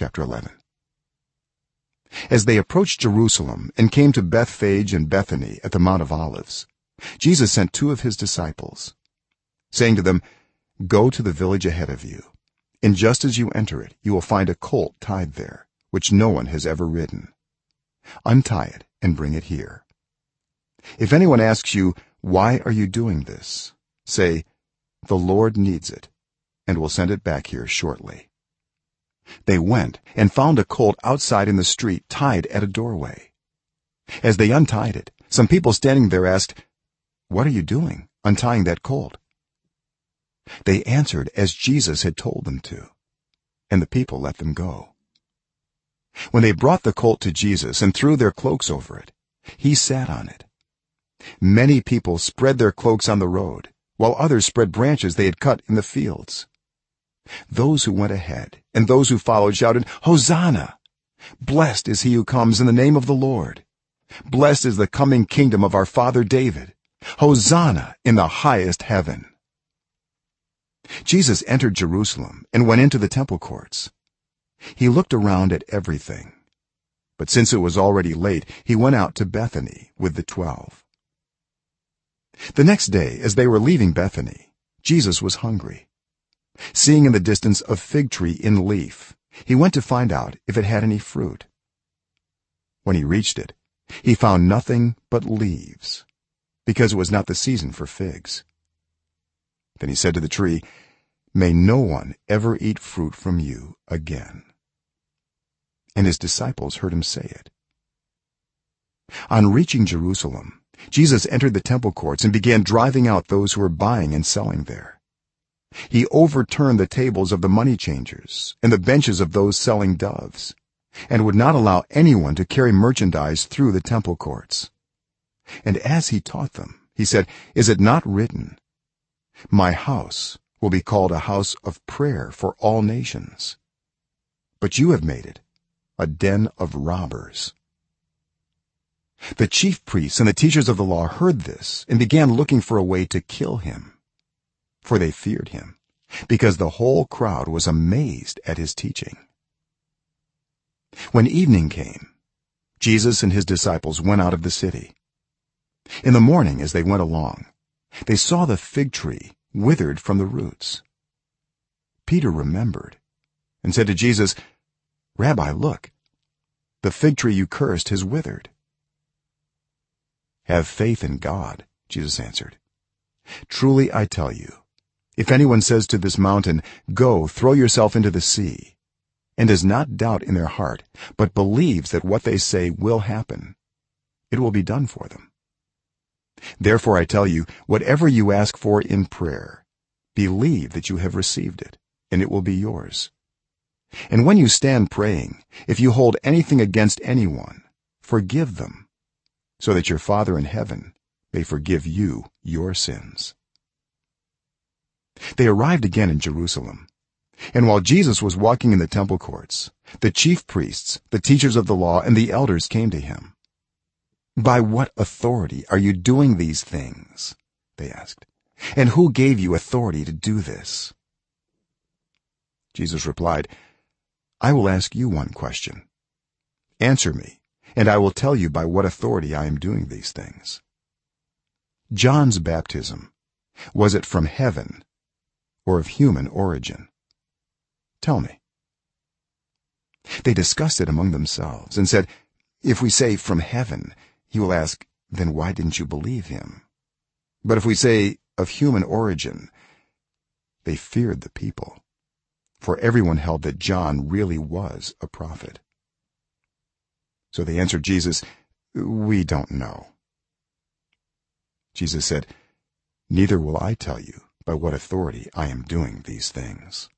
chapter 11 as they approached jerusalem and came to bethphage and bethany at the mount of olives jesus sent two of his disciples saying to them go to the village ahead of you and just as you enter it you will find a colt tied there which no one has ever ridden. Untie it and bring it here. If anyone asks you why are you doing this say the lord needs it and will send it back here shortly they went and found a colt outside in the street tied at a doorway. As they untied it some people standing there asked what are you doing untying that colt? They answered as jesus had told them to and the people let them go. When they brought the colt to jesus and threw their cloaks over it he sat on it. Many people spread their cloaks on the road while others spread branches they had cut in the fields those who went ahead and those who followed shouted hosanna! Blessed is he who comes in the name of the lord. Blessed is the coming kingdom of our father david. Hosanna in the highest heaven. Jesus entered jerusalem and went into the temple courts. He looked around at everything. But since it was already late he went out to bethany with the 12 the next day as they were leaving bethany jesus was hungry seeing in the distance a fig tree in leaf. He went to find out if it had any fruit. When he reached it he found nothing but leaves because it was not the season for figs. Then he said to the tree may no one ever eat fruit from you again. And his disciples heard him say it. On reaching jerusalem jesus entered the temple courts and began driving out those who were buying and selling there he overturned the tables of the money changers and the benches of those selling doves and would not allow anyone to carry merchandise through the temple courts. And as he taught them he said is it not written my house will be called a house of prayer for all nations but you have made it a den of robbers? The chief priests and the teachers of the law heard this and began looking for a way to kill him for they feared him because the whole crowd was amazed at his teaching. When evening came jesus and his disciples went out of the city. In the morning as they went along they saw the fig tree withered from the roots. Peter remembered and said to jesus rabbi look the fig tree you cursed has withered. Have faith in god jesus answered. Truly i tell you if anyone says to this mountain go throw yourself into the sea and does not doubt in their heart but believes that what they say will happen it will be done for them. Therefore i tell you whatever you ask for in prayer believe that you have received it and it will be yours. And when you stand praying if you hold anything against anyone forgive them so that your father in heaven may forgive you your sins they arrived again in jerusalem. And while jesus was walking in the temple courts the chief priests the teachers of the law and the elders came to him. By what authority are you doing these things? they asked. And who gave you authority to do this? Jesus replied i will ask you one question. Answer me and i will tell you by what authority i am doing these things. John's baptism was it from heaven or of human origin. Tell me. They discussed it among themselves and said if we say from heaven he will ask then why didn't you believe him? But if we say of human origin they feared the people for everyone held that john really was a prophet. So they answered jesus we don't know. Jesus said neither will i tell you by what authority i am doing these things